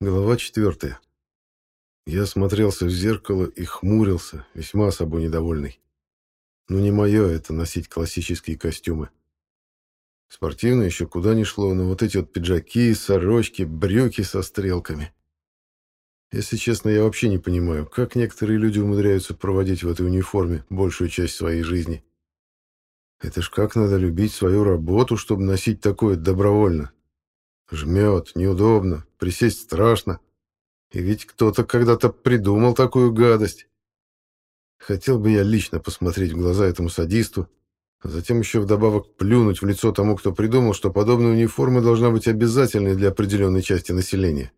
Глава четвертая. Я смотрелся в зеркало и хмурился, весьма собой недовольный. Ну не мое это носить классические костюмы. Спортивно еще куда ни шло, но вот эти вот пиджаки, сорочки, брюки со стрелками. Если честно, я вообще не понимаю, как некоторые люди умудряются проводить в этой униформе большую часть своей жизни. Это ж как надо любить свою работу, чтобы носить такое добровольно. Жмет, неудобно, присесть страшно. И ведь кто-то когда-то придумал такую гадость. Хотел бы я лично посмотреть в глаза этому садисту, а затем еще вдобавок плюнуть в лицо тому, кто придумал, что подобная униформа должна быть обязательной для определенной части населения.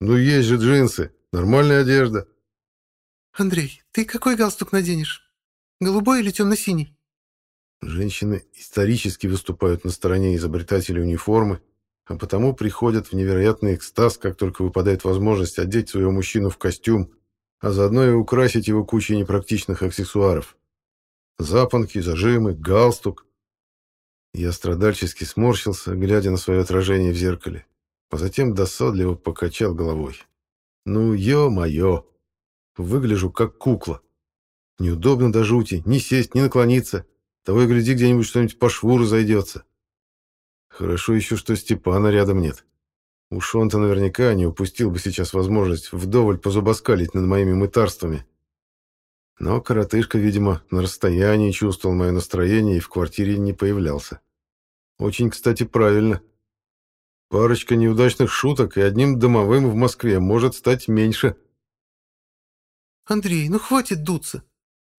Ну есть же джинсы, нормальная одежда. Андрей, ты какой галстук наденешь? Голубой или темно-синий? Женщины исторически выступают на стороне изобретателей униформы, а потому приходят в невероятный экстаз, как только выпадает возможность одеть своего мужчину в костюм, а заодно и украсить его кучей непрактичных аксессуаров. Запонки, зажимы, галстук. Я страдальчески сморщился, глядя на свое отражение в зеркале, а затем досадливо покачал головой. Ну, ё-моё! Выгляжу как кукла. Неудобно до жути, ни сесть, ни наклониться. Того и гляди, где-нибудь что-нибудь по шву разойдется. Хорошо еще, что Степана рядом нет. Уж он-то наверняка не упустил бы сейчас возможность вдоволь позубоскалить над моими мытарствами. Но коротышка, видимо, на расстоянии чувствовал мое настроение и в квартире не появлялся. Очень, кстати, правильно. Парочка неудачных шуток и одним домовым в Москве может стать меньше. Андрей, ну хватит дуться.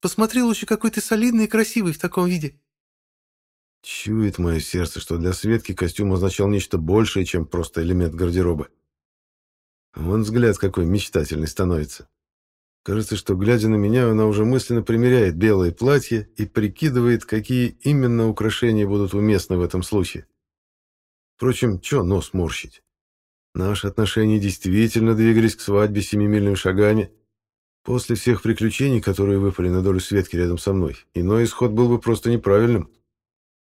Посмотри лучше, какой ты солидный и красивый в таком виде. Чует мое сердце, что для Светки костюм означал нечто большее, чем просто элемент гардероба. Вон взгляд какой мечтательный становится. Кажется, что, глядя на меня, она уже мысленно примеряет белое платье и прикидывает, какие именно украшения будут уместны в этом случае. Впрочем, чё нос морщить? Наши отношения действительно двигались к свадьбе семимильными шагами. После всех приключений, которые выпали на долю Светки рядом со мной, иной исход был бы просто неправильным.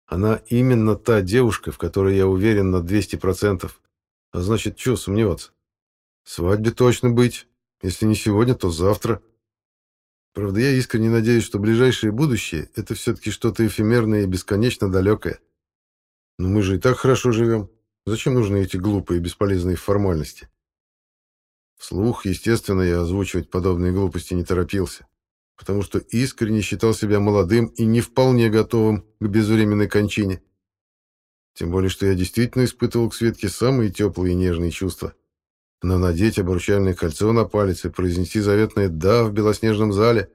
Она именно та девушка, в которой я уверен на 200%. А значит, чё сомневаться? Свадьбе точно быть, если не сегодня, то завтра. Правда, я искренне надеюсь, что ближайшее будущее — это все-таки что-то эфемерное и бесконечно далекое. Но мы же и так хорошо живем. Зачем нужны эти глупые и бесполезные формальности? Вслух, естественно, я озвучивать подобные глупости не торопился, потому что искренне считал себя молодым и не вполне готовым к безвременной кончине. Тем более, что я действительно испытывал к Светке самые теплые и нежные чувства но надеть обручальное кольцо на палец и произнести заветное «да» в белоснежном зале?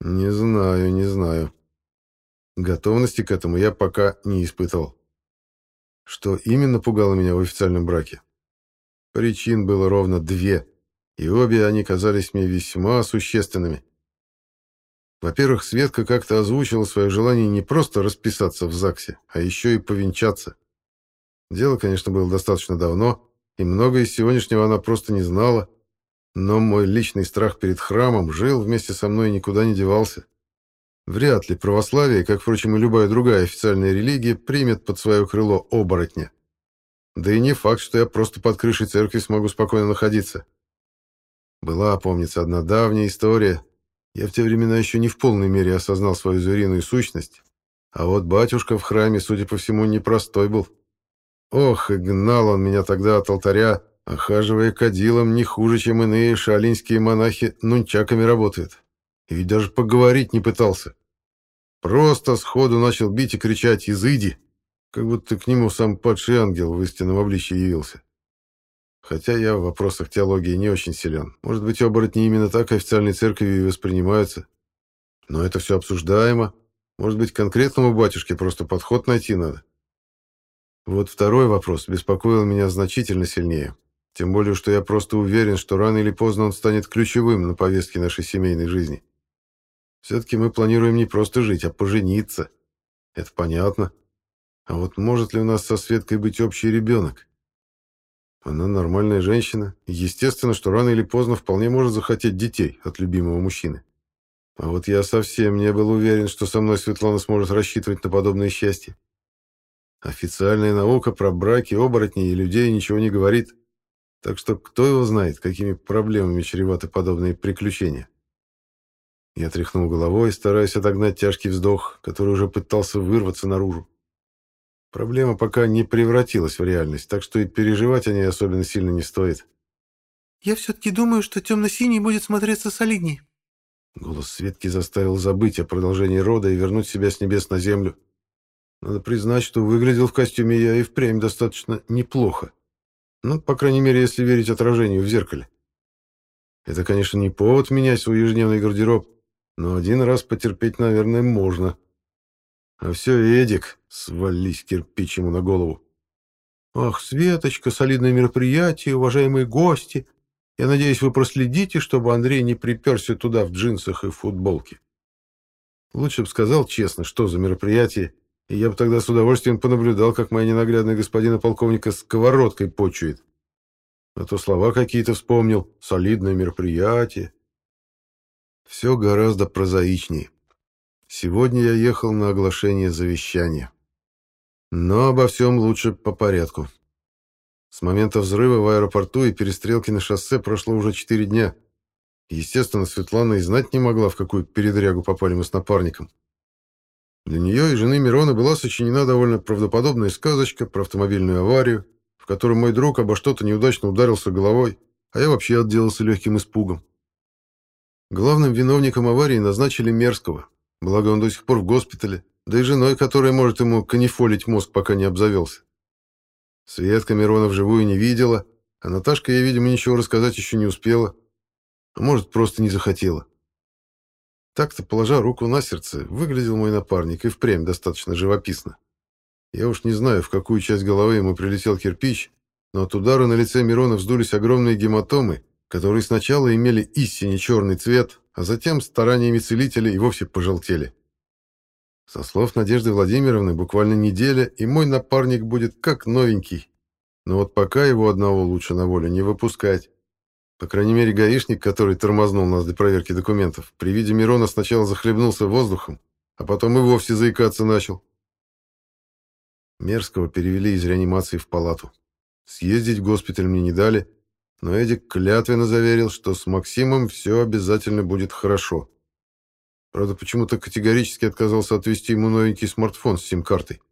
Не знаю, не знаю. Готовности к этому я пока не испытывал. Что именно пугало меня в официальном браке? Причин было ровно две, и обе они казались мне весьма существенными. Во-первых, Светка как-то озвучила свое желание не просто расписаться в ЗАГСе, а еще и повенчаться. Дело, конечно, было достаточно давно, и многое из сегодняшнего она просто не знала, но мой личный страх перед храмом жил вместе со мной и никуда не девался. Вряд ли православие, как, впрочем, и любая другая официальная религия, примет под свое крыло оборотня. Да и не факт, что я просто под крышей церкви смогу спокойно находиться. Была, помнится, одна давняя история. Я в те времена еще не в полной мере осознал свою звериную сущность. А вот батюшка в храме, судя по всему, непростой был. Ох, и гнал он меня тогда от алтаря, охаживая кадилом не хуже, чем иные шалинские монахи нунчаками работают. И ведь даже поговорить не пытался. Просто сходу начал бить и кричать «Изыди!», как будто к нему сам падший ангел в истинном обличье явился. Хотя я в вопросах теологии не очень силен. Может быть, оборотни именно так официальной церковью и воспринимаются. Но это все обсуждаемо. Может быть, конкретному батюшке просто подход найти надо. Вот второй вопрос беспокоил меня значительно сильнее. Тем более, что я просто уверен, что рано или поздно он станет ключевым на повестке нашей семейной жизни. Все-таки мы планируем не просто жить, а пожениться. Это понятно. А вот может ли у нас со Светкой быть общий ребенок? Она нормальная женщина, и естественно, что рано или поздно вполне может захотеть детей от любимого мужчины. А вот я совсем не был уверен, что со мной Светлана сможет рассчитывать на подобное счастье. Официальная наука про браки, оборотней и людей ничего не говорит. Так что кто его знает, какими проблемами чреваты подобные приключения. Я тряхнул головой, стараясь отогнать тяжкий вздох, который уже пытался вырваться наружу. Проблема пока не превратилась в реальность, так что и переживать о ней особенно сильно не стоит. «Я все-таки думаю, что темно-синий будет смотреться солидней». Голос Светки заставил забыть о продолжении рода и вернуть себя с небес на землю. Надо признать, что выглядел в костюме я и впрямь достаточно неплохо. Ну, по крайней мере, если верить отражению в зеркале. Это, конечно, не повод менять свой ежедневный гардероб, но один раз потерпеть, наверное, можно. А все, Эдик, свались кирпич ему на голову. «Ах, Светочка, солидное мероприятие, уважаемые гости. Я надеюсь, вы проследите, чтобы Андрей не приперся туда в джинсах и футболке». Лучше бы сказал честно, что за мероприятие, и я бы тогда с удовольствием понаблюдал, как моя ненаглядная господина полковника сковородкой почует. А то слова какие-то вспомнил, солидное мероприятие. Все гораздо прозаичнее. Сегодня я ехал на оглашение завещания. Но обо всем лучше по порядку. С момента взрыва в аэропорту и перестрелки на шоссе прошло уже четыре дня. Естественно, Светлана и знать не могла, в какую передрягу попали мы с напарником. Для нее и жены Мирона была сочинена довольно правдоподобная сказочка про автомобильную аварию, в которой мой друг обо что-то неудачно ударился головой, а я вообще отделался легким испугом. Главным виновником аварии назначили Мерзкого, Благо он до сих пор в госпитале, да и женой, которая может ему канифолить мозг, пока не обзавелся. Светка Мирона вживую не видела, а Наташка ей, видимо, ничего рассказать еще не успела. А может, просто не захотела. Так-то, положа руку на сердце, выглядел мой напарник и впрямь достаточно живописно. Я уж не знаю, в какую часть головы ему прилетел кирпич, но от удара на лице Мирона вздулись огромные гематомы, которые сначала имели истинно черный цвет, а затем стараниями целителя и вовсе пожелтели. Со слов Надежды Владимировны, буквально неделя, и мой напарник будет как новенький. Но вот пока его одного лучше на волю не выпускать. По крайней мере, гаишник, который тормознул нас для проверки документов, при виде Мирона сначала захлебнулся воздухом, а потом и вовсе заикаться начал. Мерзкого перевели из реанимации в палату. Съездить в госпиталь мне не дали, но Эдик клятвенно заверил, что с Максимом все обязательно будет хорошо. Правда, почему-то категорически отказался отвезти ему новенький смартфон с сим-картой.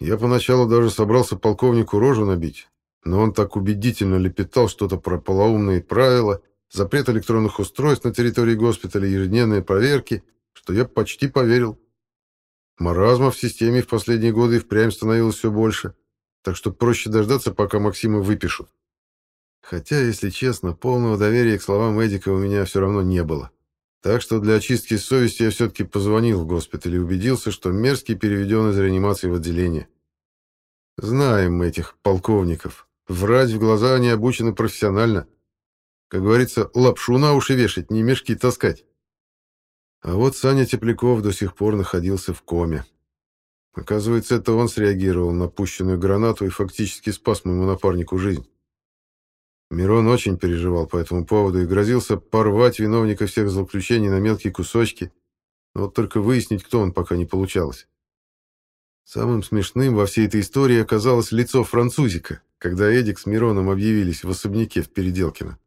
Я поначалу даже собрался полковнику рожу набить, но он так убедительно лепетал что-то про полоумные правила, запрет электронных устройств на территории госпиталя, ежедневные проверки, что я почти поверил. Маразма в системе в последние годы и впрямь становилось все больше, так что проще дождаться, пока Максима выпишут. Хотя, если честно, полного доверия к словам Эдика у меня все равно не было. Так что для очистки совести я все-таки позвонил в госпиталь и убедился, что Мерзкий переведен из реанимации в отделение. Знаем мы этих полковников. Врать в глаза они обучены профессионально. Как говорится, лапшу на уши вешать, не мешки таскать. А вот Саня Тепляков до сих пор находился в коме. Оказывается, это он среагировал на пущенную гранату и фактически спас моему напарнику жизнь. Мирон очень переживал по этому поводу и грозился порвать виновника всех злоключений на мелкие кусочки, но вот только выяснить, кто он, пока не получалось. Самым смешным во всей этой истории оказалось лицо французика, когда Эдик с Мироном объявились в особняке в Переделкино.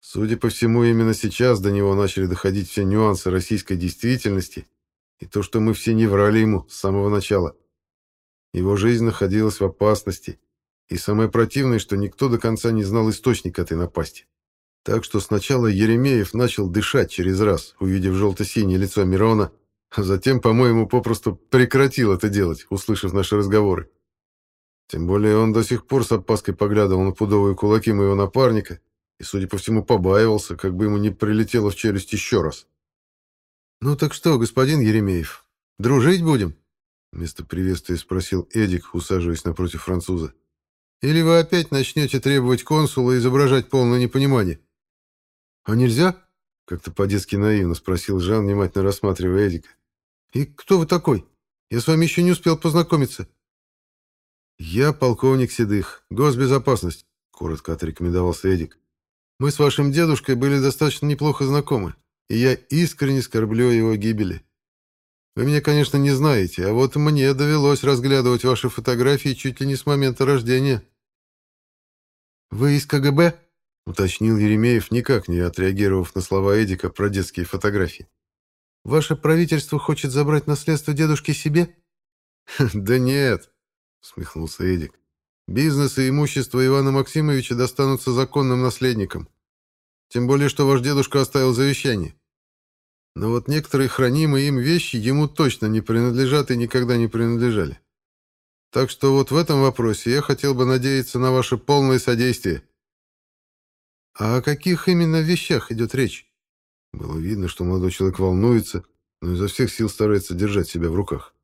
Судя по всему, именно сейчас до него начали доходить все нюансы российской действительности и то, что мы все не врали ему с самого начала. Его жизнь находилась в опасности, и самое противное, что никто до конца не знал источник этой напасти. Так что сначала Еремеев начал дышать через раз, увидев желто-синее лицо Мирона, а затем, по-моему, попросту прекратил это делать, услышав наши разговоры. Тем более он до сих пор с опаской поглядывал на пудовые кулаки моего напарника и, судя по всему, побаивался, как бы ему не прилетело в челюсть еще раз. «Ну так что, господин Еремеев, дружить будем?» Вместо приветствия спросил Эдик, усаживаясь напротив француза. Или вы опять начнете требовать консула изображать полное непонимание? А нельзя? Как-то по-детски наивно спросил Жан, внимательно рассматривая Эдика. И кто вы такой? Я с вами еще не успел познакомиться. Я полковник Седых, госбезопасность, коротко отрекомендовался Эдик. Мы с вашим дедушкой были достаточно неплохо знакомы, и я искренне скорблю о его гибели. Вы меня, конечно, не знаете, а вот мне довелось разглядывать ваши фотографии чуть ли не с момента рождения. «Вы из КГБ?» — уточнил Еремеев, никак не отреагировав на слова Эдика про детские фотографии. «Ваше правительство хочет забрать наследство дедушки себе?» «Да нет», — смехнулся Эдик. «Бизнес и имущество Ивана Максимовича достанутся законным наследникам. Тем более, что ваш дедушка оставил завещание. Но вот некоторые хранимые им вещи ему точно не принадлежат и никогда не принадлежали. Так что вот в этом вопросе я хотел бы надеяться на ваше полное содействие». «А о каких именно вещах идет речь?» Было видно, что молодой человек волнуется, но изо всех сил старается держать себя в руках.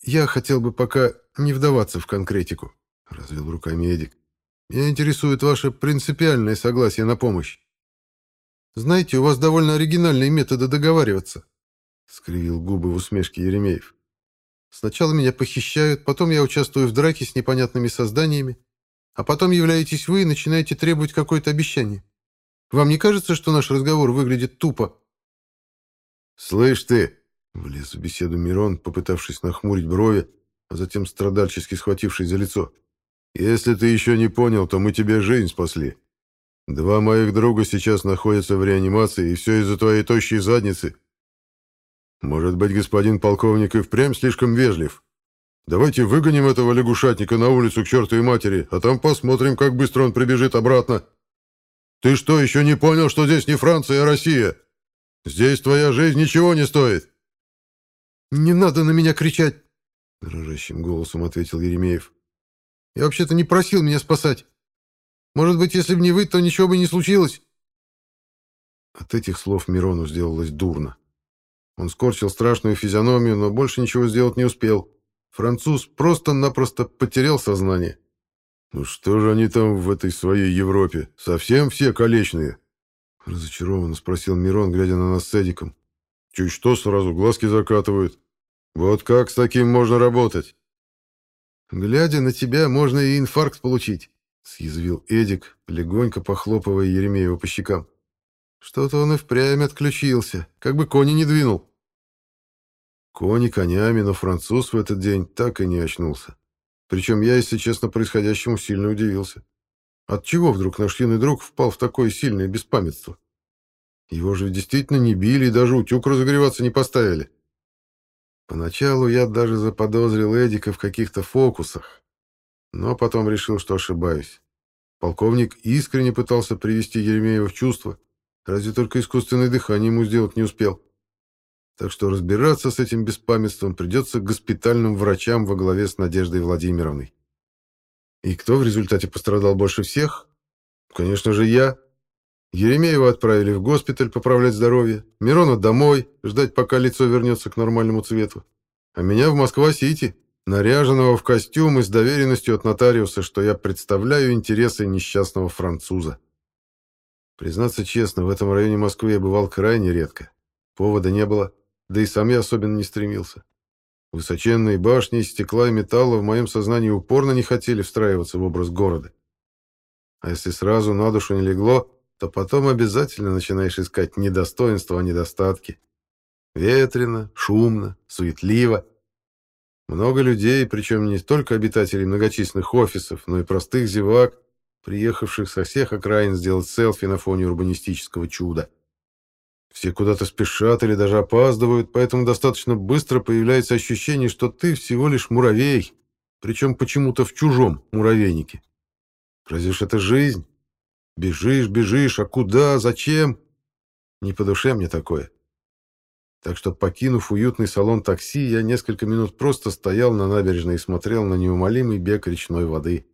«Я хотел бы пока не вдаваться в конкретику», — развел руками Эдик. «Меня интересует ваше принципиальное согласие на помощь. Знаете, у вас довольно оригинальные методы договариваться», — скривил губы в усмешке Еремеев. «Сначала меня похищают, потом я участвую в драке с непонятными созданиями, а потом являетесь вы и начинаете требовать какое-то обещание. Вам не кажется, что наш разговор выглядит тупо?» «Слышь ты!» Влез в беседу Мирон, попытавшись нахмурить брови, а затем страдальчески схватившись за лицо. «Если ты еще не понял, то мы тебе жизнь спасли. Два моих друга сейчас находятся в реанимации, и все из-за твоей тощей задницы. Может быть, господин полковник и впрямь слишком вежлив? Давайте выгоним этого лягушатника на улицу к чертовой матери, а там посмотрим, как быстро он прибежит обратно. Ты что, еще не понял, что здесь не Франция, а Россия? Здесь твоя жизнь ничего не стоит?» «Не надо на меня кричать!» — дрожащим голосом ответил Еремеев. «Я вообще-то не просил меня спасать. Может быть, если бы не вы, то ничего бы не случилось». От этих слов Мирону сделалось дурно. Он скорчил страшную физиономию, но больше ничего сделать не успел. Француз просто-напросто потерял сознание. «Ну что же они там в этой своей Европе? Совсем все колечные?» Разочарованно спросил Мирон, глядя на нас с Эдиком. «Чуть что, сразу глазки закатывают. Вот как с таким можно работать? Глядя на тебя, можно и инфаркт получить, съязвил Эдик, легонько похлопывая Еремеева по щекам. Что-то он и впрямь отключился, как бы кони не двинул. Кони конями, но француз в этот день так и не очнулся. Причем я, если честно, происходящему сильно удивился. Отчего вдруг наш юный друг впал в такое сильное беспамятство? Его же действительно не били и даже утюг разогреваться не поставили. Поначалу я даже заподозрил Эдика в каких-то фокусах, но потом решил, что ошибаюсь. Полковник искренне пытался привести Еремеева в чувство, разве только искусственное дыхание ему сделать не успел. Так что разбираться с этим беспамятством придется госпитальным врачам во главе с Надеждой Владимировной. И кто в результате пострадал больше всех? Конечно же, я. Еремеева отправили в госпиталь поправлять здоровье, Мирона домой, ждать, пока лицо вернется к нормальному цвету. А меня в Москва-Сити, наряженного в костюм и с доверенностью от нотариуса, что я представляю интересы несчастного француза. Признаться честно, в этом районе Москвы я бывал крайне редко. Повода не было, да и сам я особенно не стремился. Высоченные башни из стекла и металла в моем сознании упорно не хотели встраиваться в образ города. А если сразу на душу не легло, то потом обязательно начинаешь искать не достоинства, а недостатки. Ветрено, шумно, суетливо. Много людей, причем не только обитателей многочисленных офисов, но и простых зевак, приехавших со всех окраин сделать селфи на фоне урбанистического чуда. Все куда-то спешат или даже опаздывают, поэтому достаточно быстро появляется ощущение, что ты всего лишь муравей, причем почему-то в чужом муравейнике. Разве ж это жизнь? Бежишь, бежишь, а куда, зачем? Не по душе мне такое. Так что, покинув уютный салон такси, я несколько минут просто стоял на набережной и смотрел на неумолимый бег речной воды.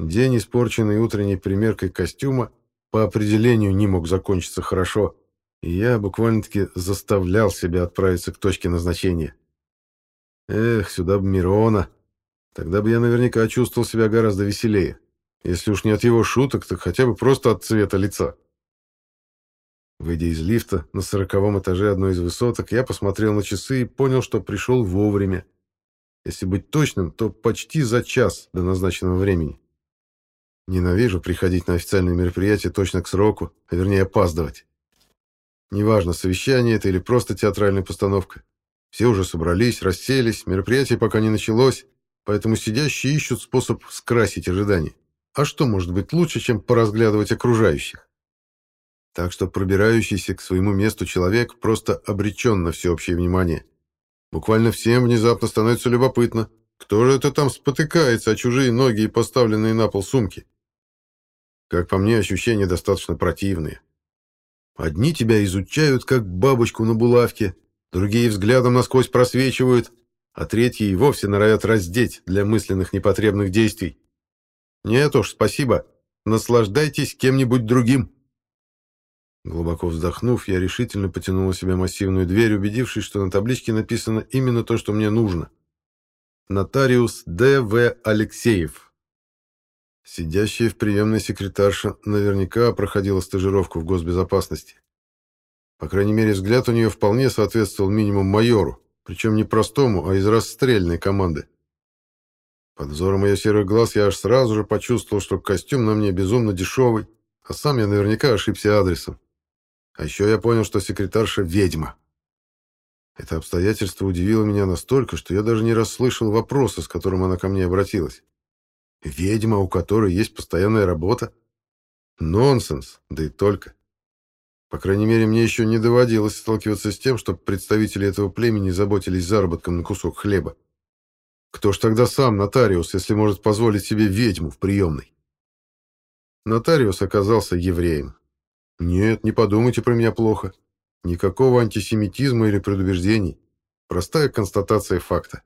День, испорченный утренней примеркой костюма, по определению не мог закончиться хорошо, и я буквально-таки заставлял себя отправиться к точке назначения. Эх, сюда бы Мирона. Тогда бы я наверняка чувствовал себя гораздо веселее. Если уж не от его шуток, так хотя бы просто от цвета лица. Выйдя из лифта на сороковом этаже одной из высоток, я посмотрел на часы и понял, что пришел вовремя. Если быть точным, то почти за час до назначенного времени. Ненавижу приходить на официальные мероприятия точно к сроку, а вернее опаздывать. Неважно, совещание это или просто театральная постановка. Все уже собрались, расселись, мероприятие пока не началось, поэтому сидящие ищут способ скрасить ожидания. а что может быть лучше, чем поразглядывать окружающих? Так что пробирающийся к своему месту человек просто обречен на всеобщее внимание. Буквально всем внезапно становится любопытно, кто же это там спотыкается о чужие ноги и поставленные на пол сумки. Как по мне, ощущения достаточно противные. Одни тебя изучают, как бабочку на булавке, другие взглядом насквозь просвечивают, а третьи и вовсе норовят раздеть для мысленных непотребных действий. Нет уж, спасибо. Наслаждайтесь кем-нибудь другим. Глубоко вздохнув, я решительно потянул на себя массивную дверь, убедившись, что на табличке написано именно то, что мне нужно. Нотариус Д.В. Алексеев. Сидящая в приемной секретарша наверняка проходила стажировку в госбезопасности. По крайней мере, взгляд у нее вполне соответствовал минимум майору, причем не простому, а из расстрельной команды. Под взором ее серых глаз я аж сразу же почувствовал, что костюм на мне безумно дешевый, а сам я наверняка ошибся адресом. А еще я понял, что секретарша — ведьма. Это обстоятельство удивило меня настолько, что я даже не расслышал вопроса, с которым она ко мне обратилась. Ведьма, у которой есть постоянная работа? Нонсенс, да и только. По крайней мере, мне еще не доводилось сталкиваться с тем, чтобы представители этого племени заботились заработком на кусок хлеба. Кто ж тогда сам нотариус, если может позволить себе ведьму в приемной? Нотариус оказался евреем. Нет, не подумайте про меня плохо. Никакого антисемитизма или предубеждений. Простая констатация факта.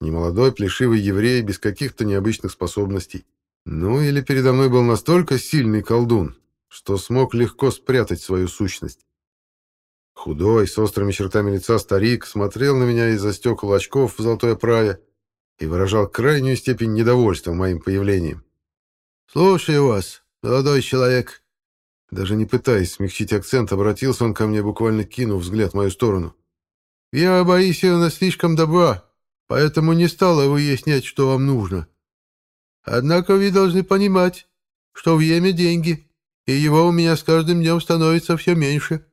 Немолодой плешивый еврей без каких-то необычных способностей. Ну или передо мной был настолько сильный колдун, что смог легко спрятать свою сущность. Худой, с острыми чертами лица старик смотрел на меня из-за стекол очков в золотой оправе и выражал крайнюю степень недовольства моим появлением. «Слушаю вас, молодой человек», даже не пытаясь смягчить акцент, обратился он ко мне, буквально кинув взгляд в мою сторону. «Я, Боисевна, слишком добра, поэтому не стала выяснять, что вам нужно. Однако вы должны понимать, что время — деньги, и его у меня с каждым днем становится все меньше».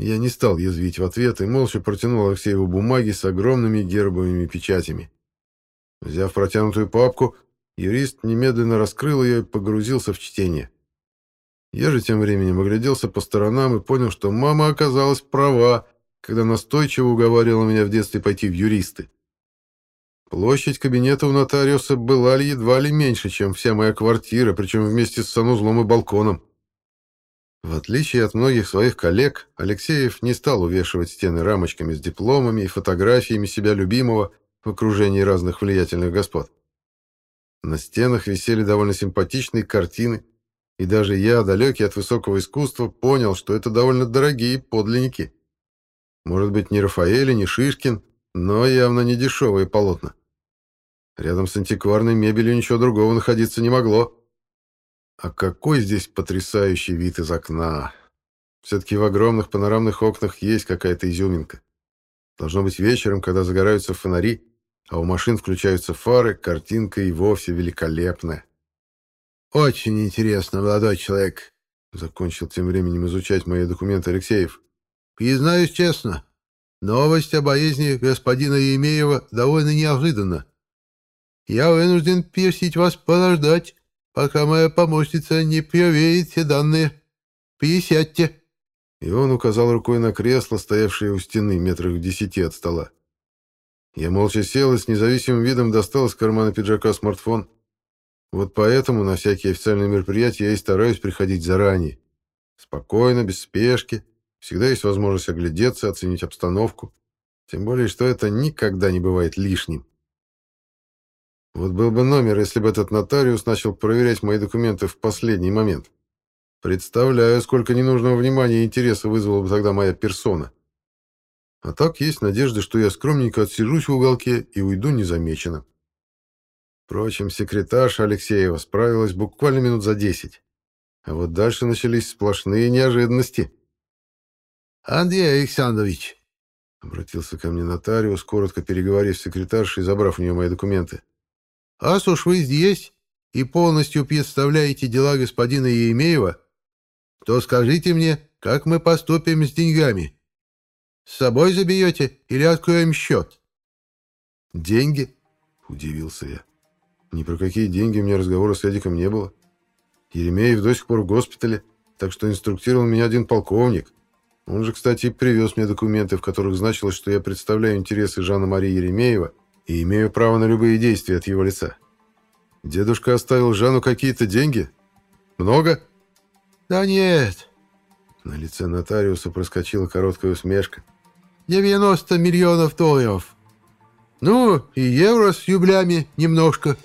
Я не стал язвить в ответ и молча протянул Алексееву бумаги с огромными гербовыми печатями. Взяв протянутую папку, юрист немедленно раскрыл ее и погрузился в чтение. Я же тем временем огляделся по сторонам и понял, что мама оказалась права, когда настойчиво уговаривала меня в детстве пойти в юристы. Площадь кабинета у нотариуса была ли едва ли меньше, чем вся моя квартира, причем вместе с санузлом и балконом. В отличие от многих своих коллег, Алексеев не стал увешивать стены рамочками с дипломами и фотографиями себя любимого в окружении разных влиятельных господ. На стенах висели довольно симпатичные картины, и даже я, далекий от высокого искусства, понял, что это довольно дорогие подлинники. Может быть, не Рафаэль, не Шишкин, но явно не дешевые полотна. Рядом с антикварной мебелью ничего другого находиться не могло. А какой здесь потрясающий вид из окна! Все-таки в огромных панорамных окнах есть какая-то изюминка. Должно быть вечером, когда загораются фонари, а у машин включаются фары, картинка и вовсе великолепная. «Очень интересно, молодой человек», — закончил тем временем изучать мои документы Алексеев. «Признаюсь честно, новость о болезни господина Емеева довольно неожиданна. Я вынужден просить вас подождать, пока моя помощница не проверит все данные. Присядьте». И он указал рукой на кресло, стоявшее у стены метрах в десяти от стола. Я молча сел и с независимым видом достал из кармана пиджака смартфон. Вот поэтому на всякие официальные мероприятия я и стараюсь приходить заранее. Спокойно, без спешки. Всегда есть возможность оглядеться, оценить обстановку. Тем более, что это никогда не бывает лишним. Вот был бы номер, если бы этот нотариус начал проверять мои документы в последний момент. Представляю, сколько ненужного внимания и интереса вызвала бы тогда моя персона. А так есть надежда, что я скромненько отсижусь в уголке и уйду незамеченным. Впрочем, секретарша Алексеева справилась буквально минут за десять. А вот дальше начались сплошные неожиданности. «Андрей Александрович», — обратился ко мне нотариус, коротко переговорив с секретаршей и забрав у нее мои документы, «раз уж вы здесь и полностью представляете дела господина Еремеева, то скажите мне, как мы поступим с деньгами? С собой заберете или откроем счет?» «Деньги?» — удивился я. Ни про какие деньги у меня разговора с Эдиком не было. Еремеев до сих пор в госпитале, так что инструктировал меня один полковник. Он же, кстати, привез мне документы, в которых значилось, что я представляю интересы Жанна-Марии Еремеева и имею право на любые действия от его лица. Дедушка оставил Жанну какие-то деньги? Много? Да нет. На лице нотариуса проскочила короткая усмешка. 90 миллионов долларов. Ну, и евро с юблями немножко.